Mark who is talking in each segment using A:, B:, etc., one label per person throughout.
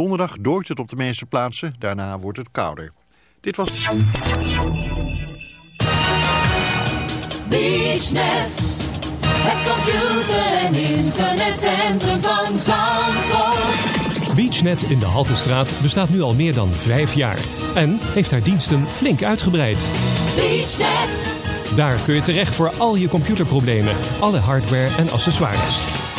A: donderdag dooit het op de meeste plaatsen. Daarna wordt het kouder. Dit was...
B: BeachNet, het computer- en internetcentrum van Zandvoort.
C: BeachNet in de Haltestraat bestaat nu al meer dan vijf jaar. En heeft haar diensten flink uitgebreid.
B: BeachNet,
C: Daar kun je terecht voor al je computerproblemen, alle hardware en accessoires.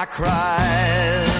D: I cried.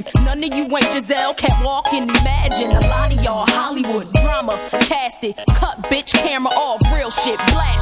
E: fashion. None of you ain't Giselle, can't walk and imagine. A lot of y'all Hollywood drama, cast it. Cut bitch camera off, real shit blasted.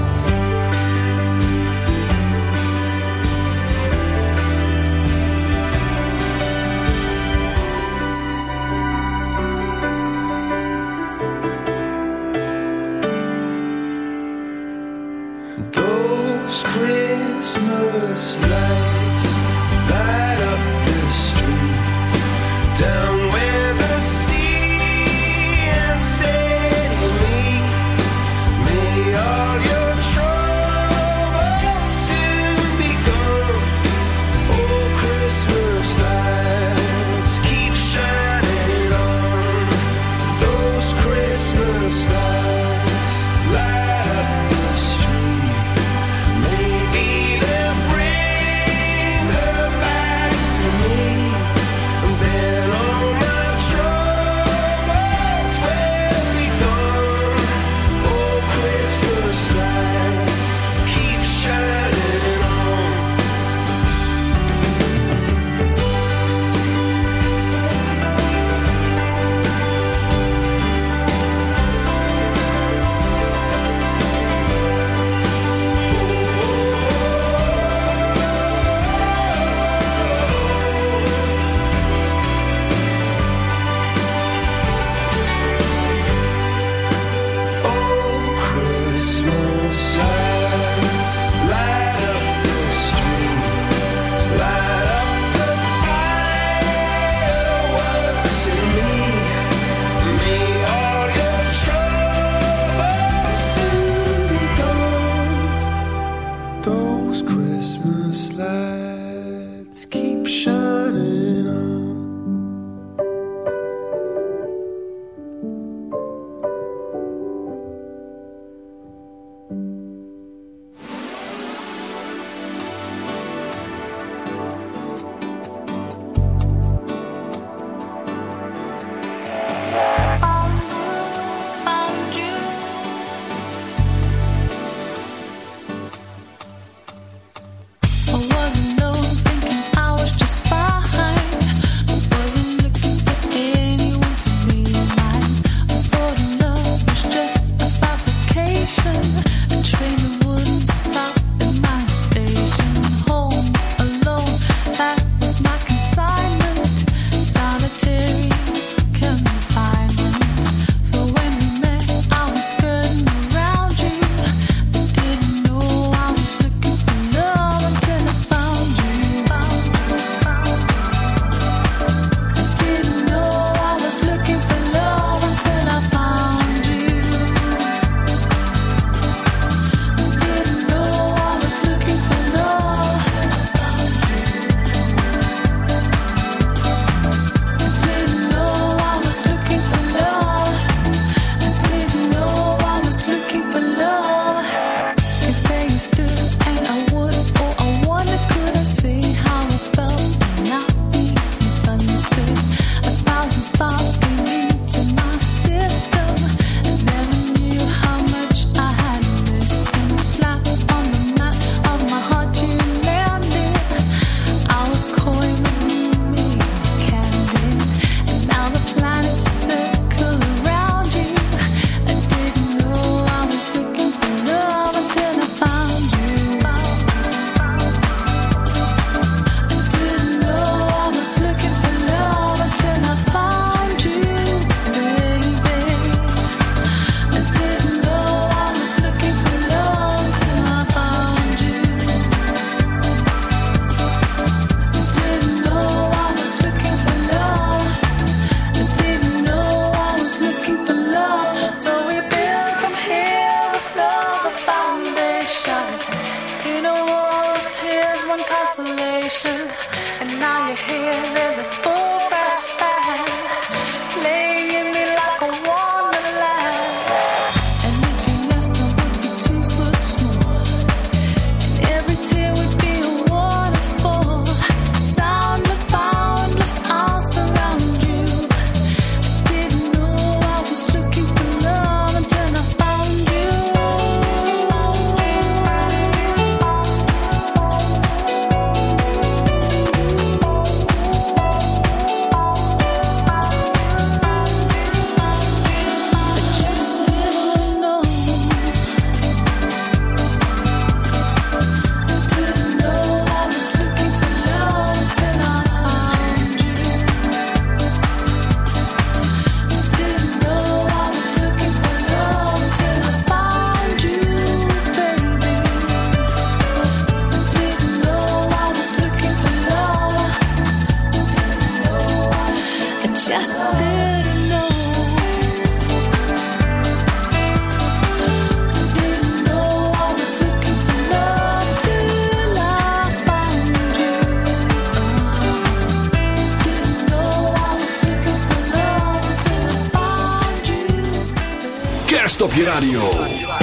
F: Radio.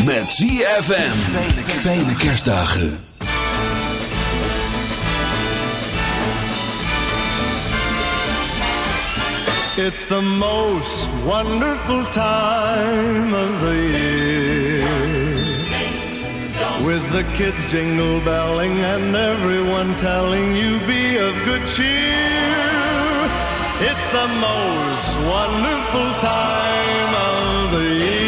F: Met ZFM. Fijne kerstdagen.
G: It's the most wonderful time of the year. With the kids jingle belling and everyone telling you be of good cheer. It's the most wonderful time of the year.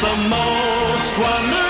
G: The most wonderful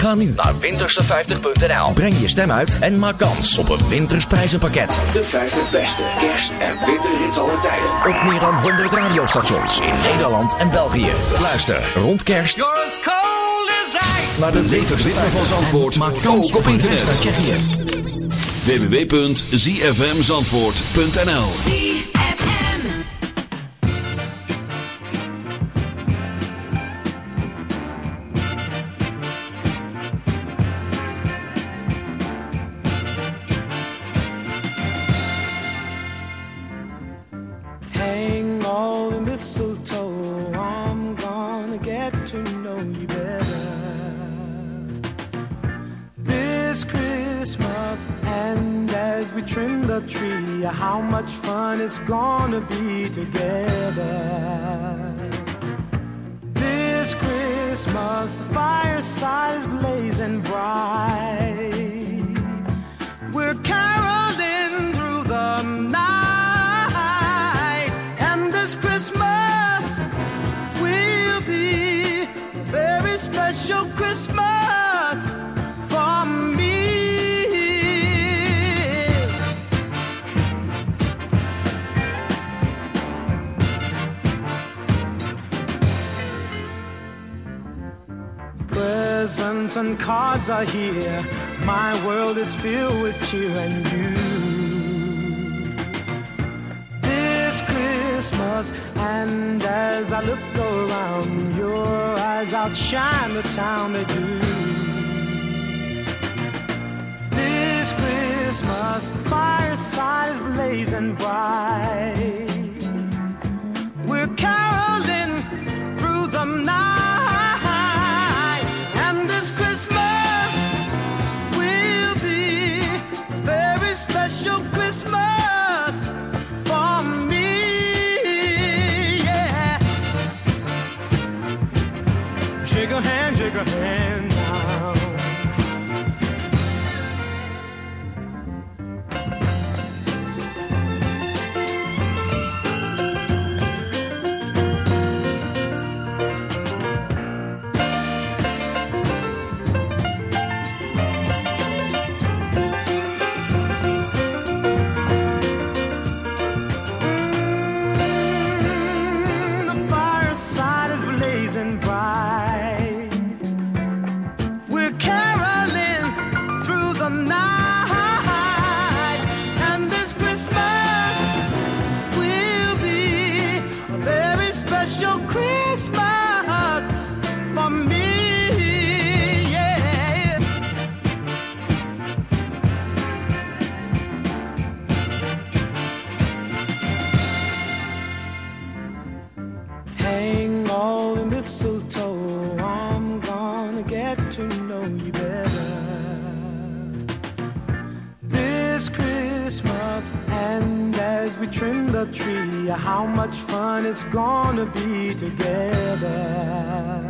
H: Ga nu naar winterse50.nl. Breng je stem uit en maak kans op een wintersprijzenpakket. De 50 beste kerst- en winterhits aller tijden. Op meer dan 100 radiostations in Nederland en België. Luister rond kerst
I: You're as cold as ice.
H: naar de
J: Levensritme van Zandvoort,
H: Maak kans
J: ook op internet. www.zfmzandvoort.nl
I: Christmas will be a very special Christmas for me. Presents and cards are here. My world is filled with cheer and you. Christmas, and as I look around, your eyes outshine the town they do. This Christmas, the fireside is blazing bright. We're caroling it's gonna be together.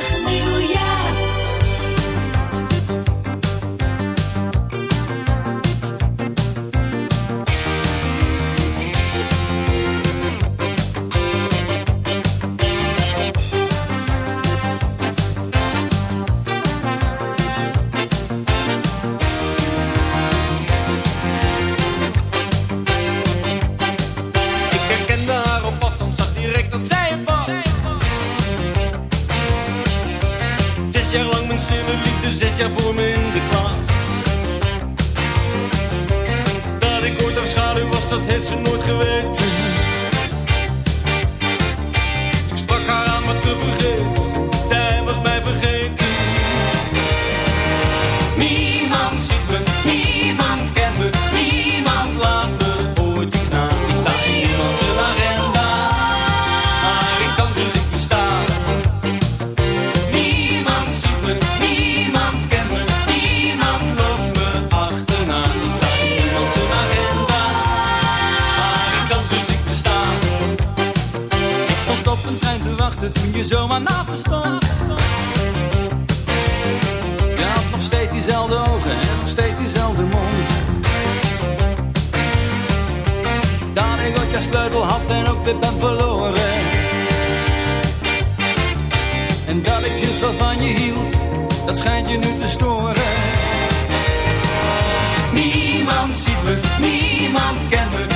K: Dezelfde ogen en nog steeds dezelfde mond. Daar ik ook je sleutel had en ook weer ben verloren. En dat ik sinds wat van je hield, dat schijnt je nu te storen. Niemand ziet me, niemand kent me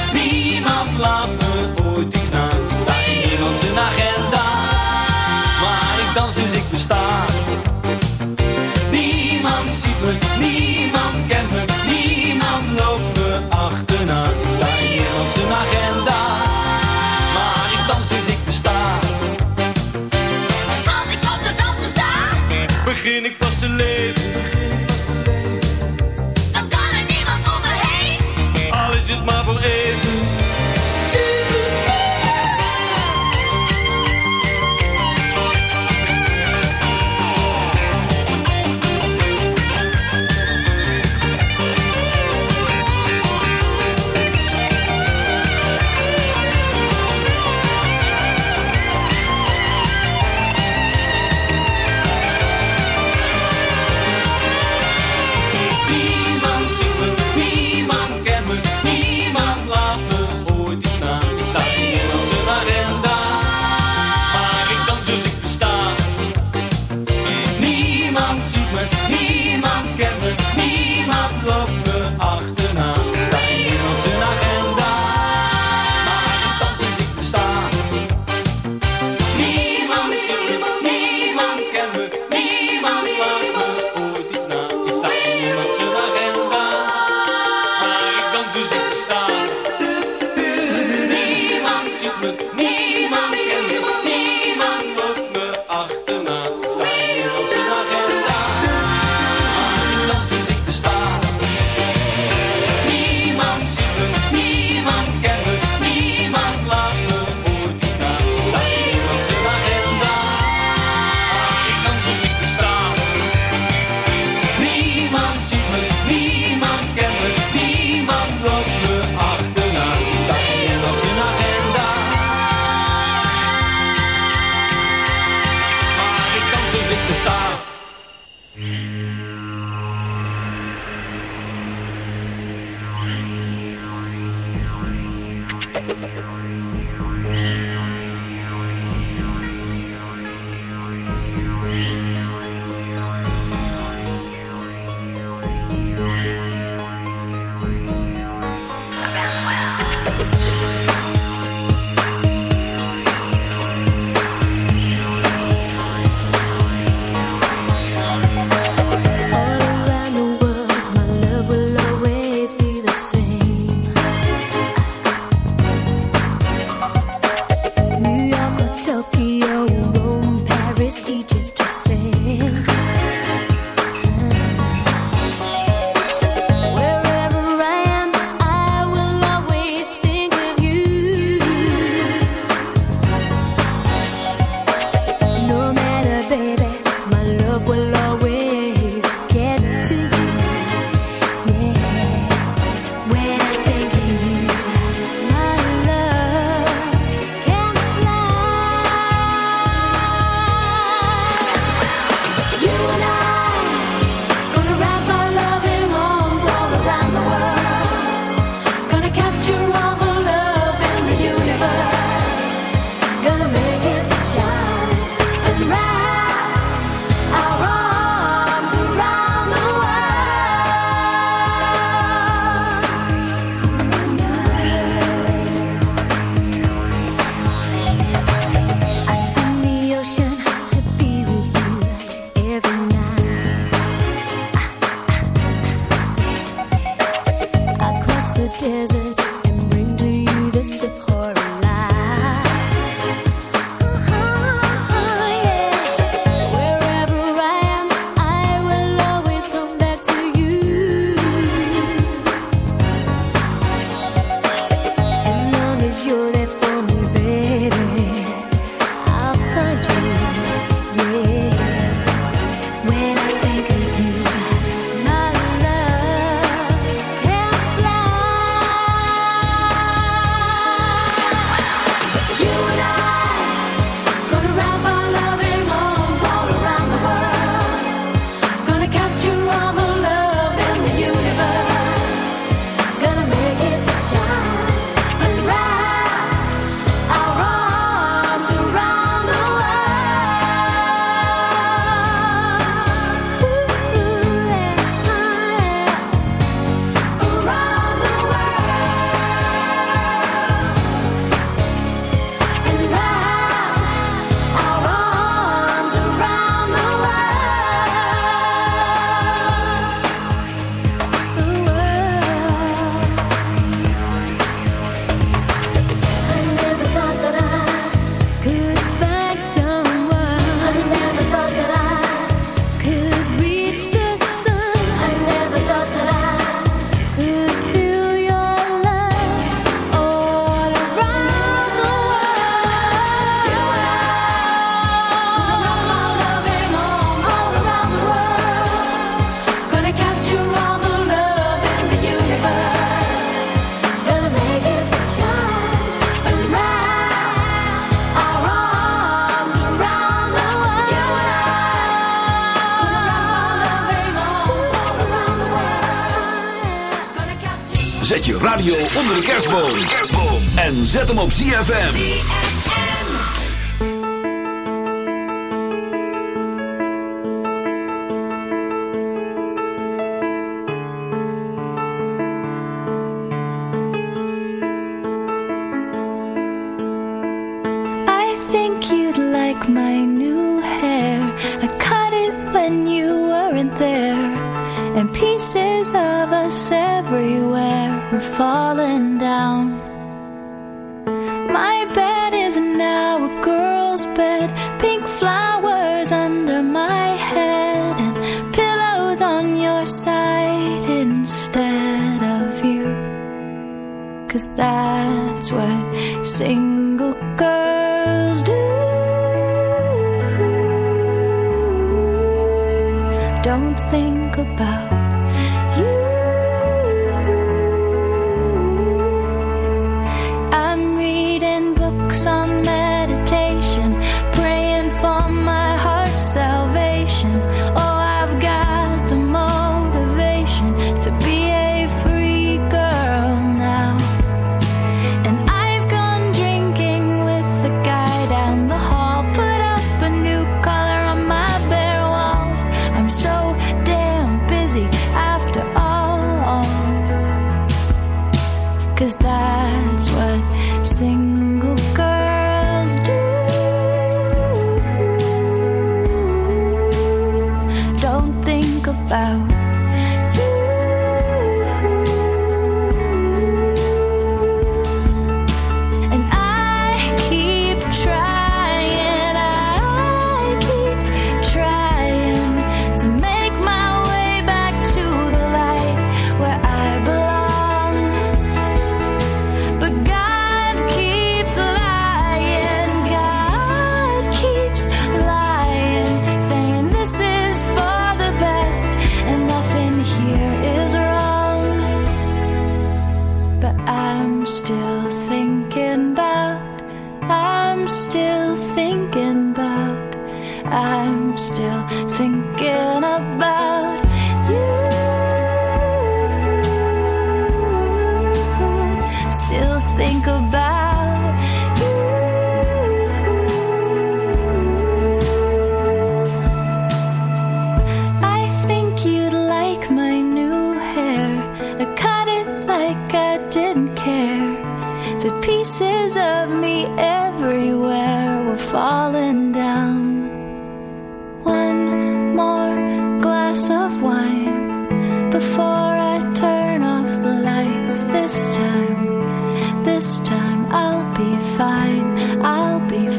J: zet hem op ZFM.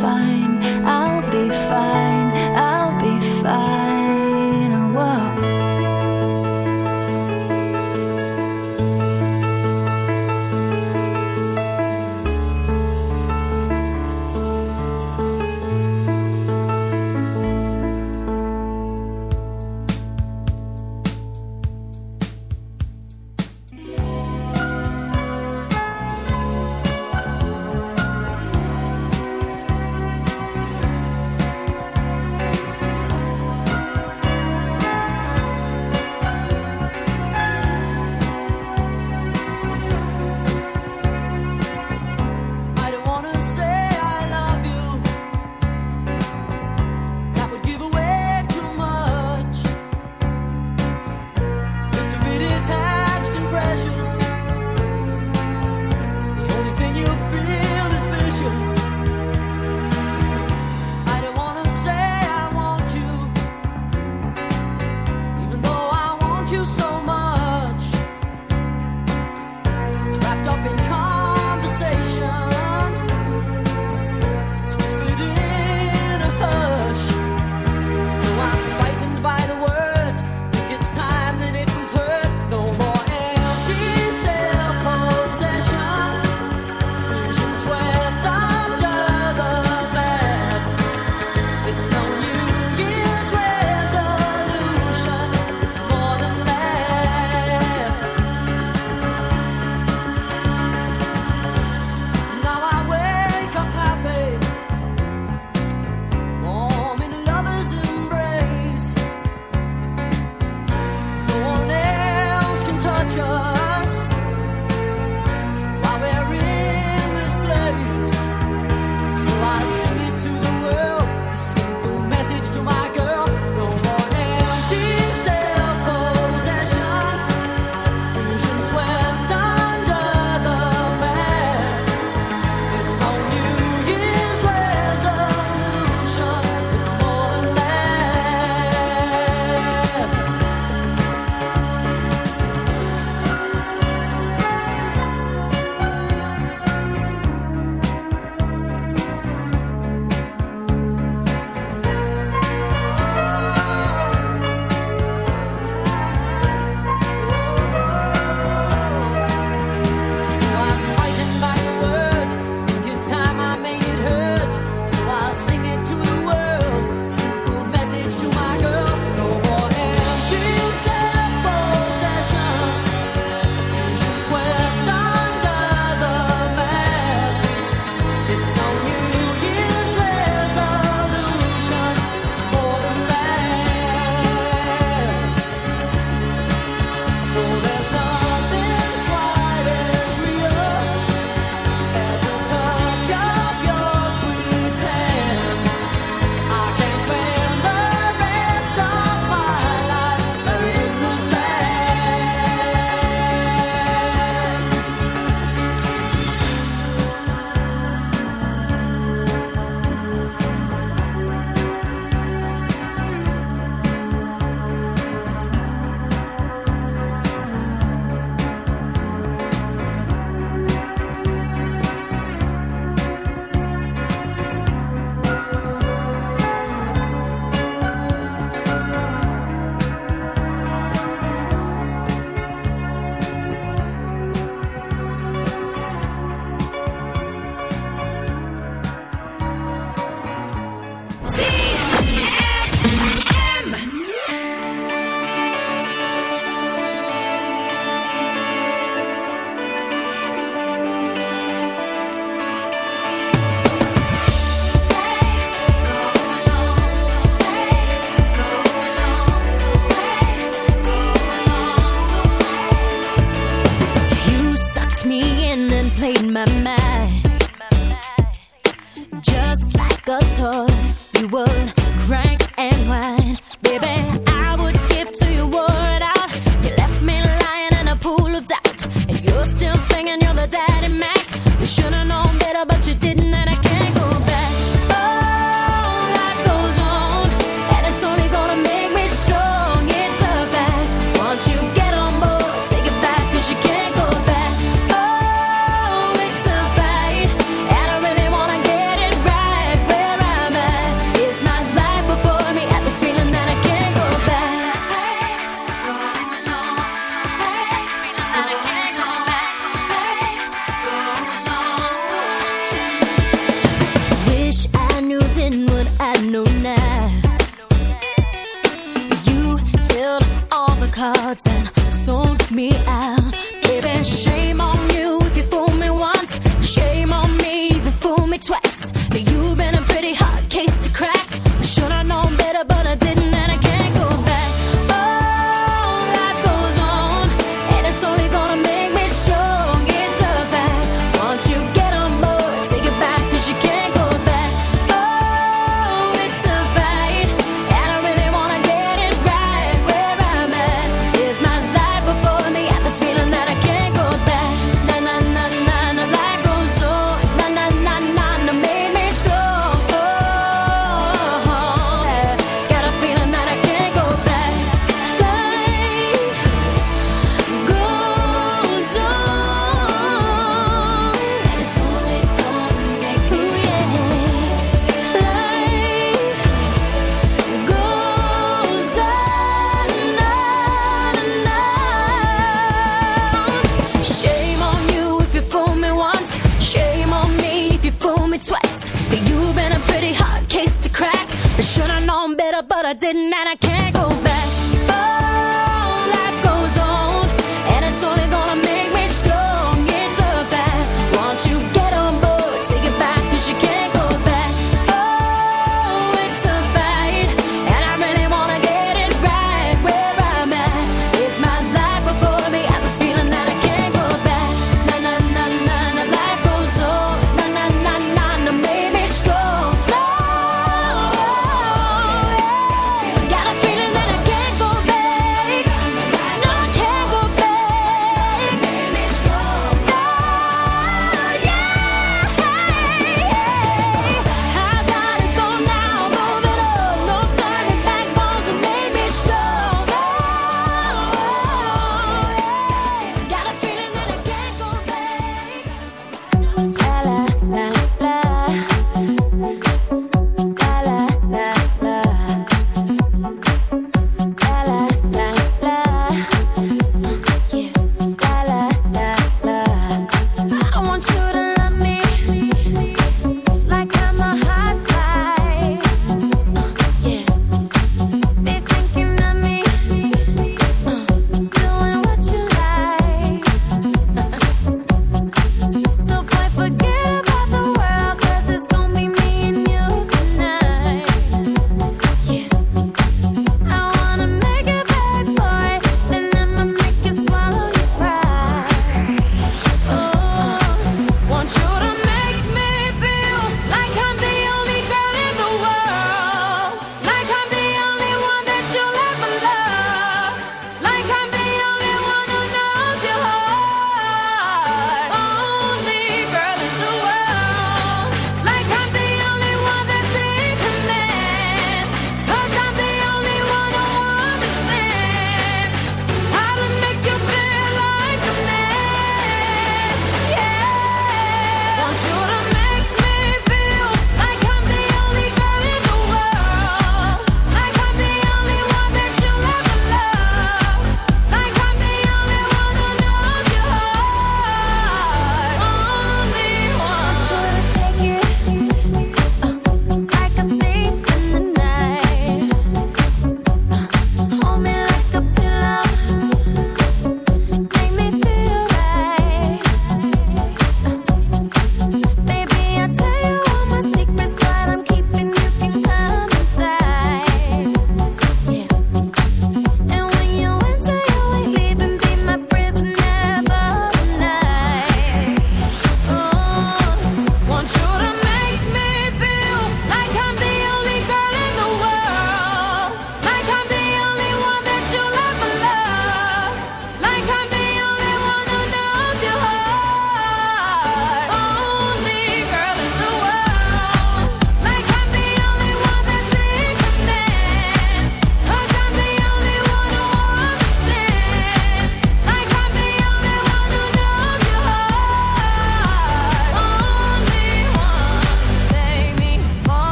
B: find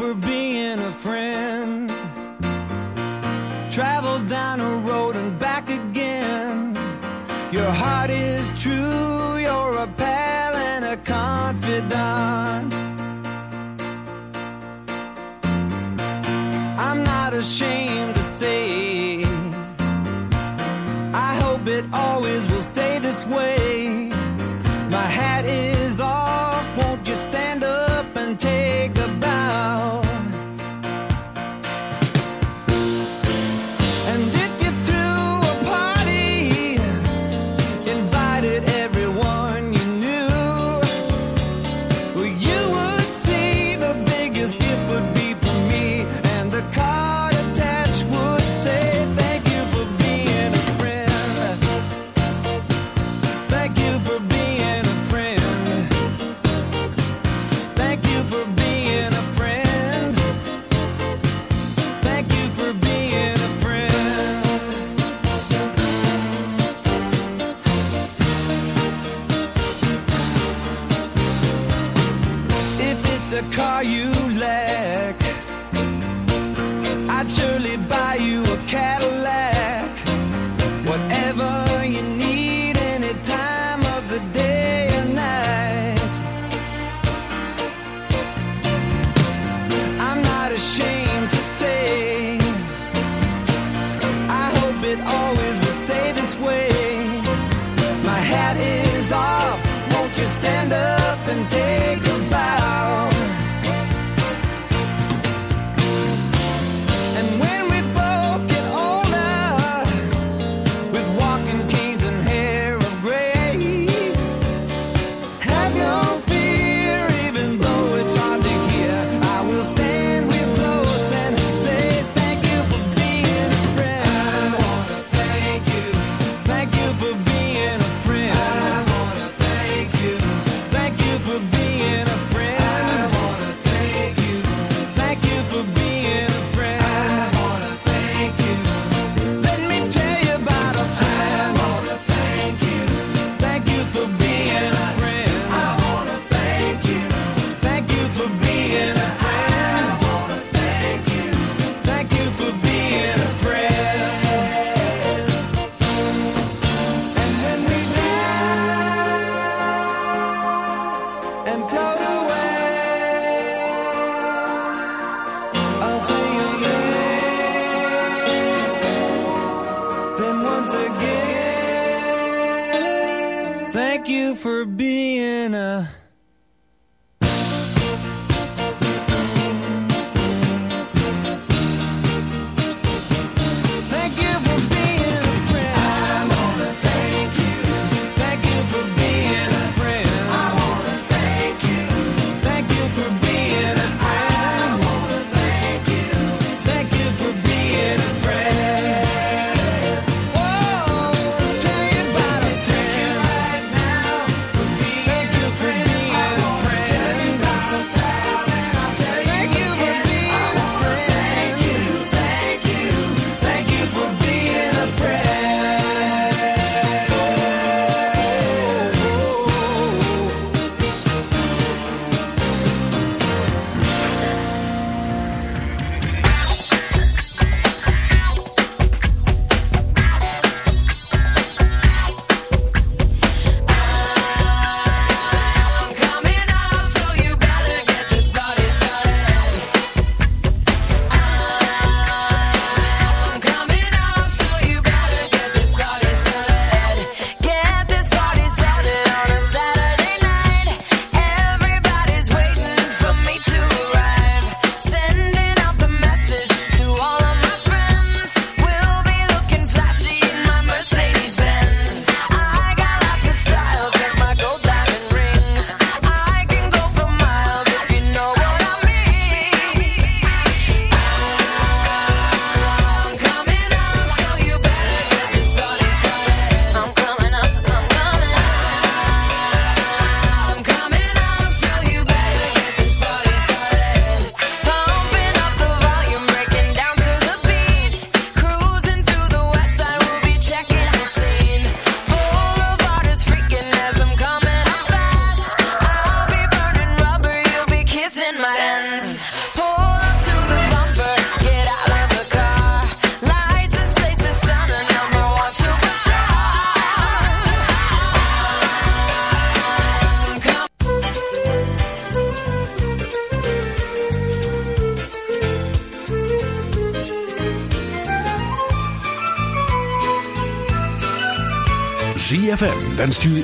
B: for
G: being a friend. Travel down a road and back again. Your heart is true.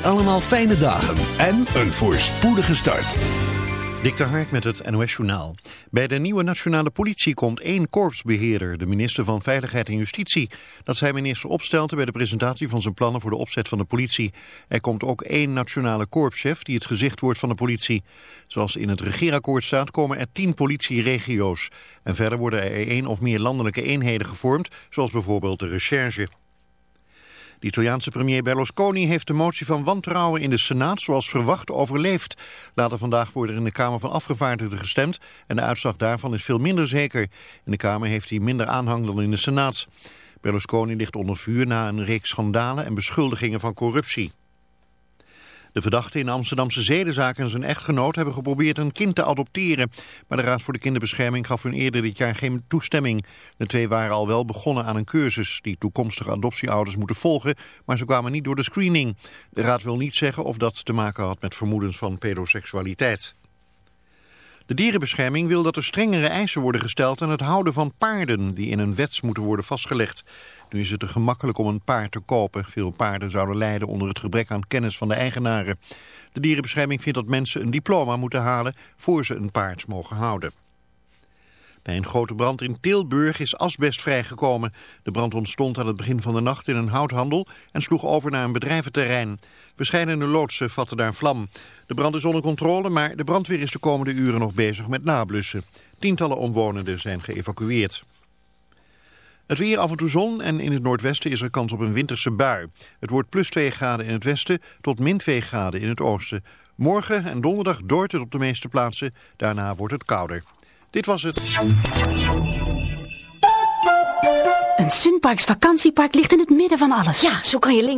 F: Allemaal fijne dagen en een voorspoedige start.
A: Dik de met het NOS Journaal. Bij de nieuwe nationale politie komt één korpsbeheerder, de minister van Veiligheid en Justitie. Dat zei minister Opstelten bij de presentatie van zijn plannen voor de opzet van de politie. Er komt ook één nationale korpschef die het gezicht wordt van de politie. Zoals in het regeerakkoord staat komen er tien politieregio's. En verder worden er één of meer landelijke eenheden gevormd, zoals bijvoorbeeld de recherche. De Italiaanse premier Berlusconi heeft de motie van wantrouwen in de Senaat zoals verwacht overleefd. Later vandaag wordt er in de Kamer van Afgevaardigden gestemd en de uitslag daarvan is veel minder zeker. In de Kamer heeft hij minder aanhang dan in de Senaat. Berlusconi ligt onder vuur na een reeks schandalen en beschuldigingen van corruptie. De verdachte in de Amsterdamse zedenzaak en zijn echtgenoot hebben geprobeerd een kind te adopteren. Maar de Raad voor de Kinderbescherming gaf hun eerder dit jaar geen toestemming. De twee waren al wel begonnen aan een cursus die toekomstige adoptieouders moeten volgen, maar ze kwamen niet door de screening. De Raad wil niet zeggen of dat te maken had met vermoedens van pedoseksualiteit. De dierenbescherming wil dat er strengere eisen worden gesteld aan het houden van paarden die in een wets moeten worden vastgelegd. Nu is het te gemakkelijk om een paard te kopen. Veel paarden zouden lijden onder het gebrek aan kennis van de eigenaren. De dierenbescherming vindt dat mensen een diploma moeten halen voor ze een paard mogen houden. Bij een grote brand in Tilburg is asbest vrijgekomen. De brand ontstond aan het begin van de nacht in een houthandel en sloeg over naar een bedrijventerrein. Verscheidene loodsen vatten daar vlam. De brand is onder controle, maar de brandweer is de komende uren nog bezig met nablussen. Tientallen omwonenden zijn geëvacueerd. Het weer af en toe zon en in het noordwesten is er kans op een winterse bui. Het wordt plus 2 graden in het westen tot min 2 graden in het oosten. Morgen en donderdag dooit het op de meeste plaatsen. Daarna wordt het kouder. Dit was het.
L: Een Sunparks vakantiepark ligt in het midden van alles.
M: Ja, zo kan je links.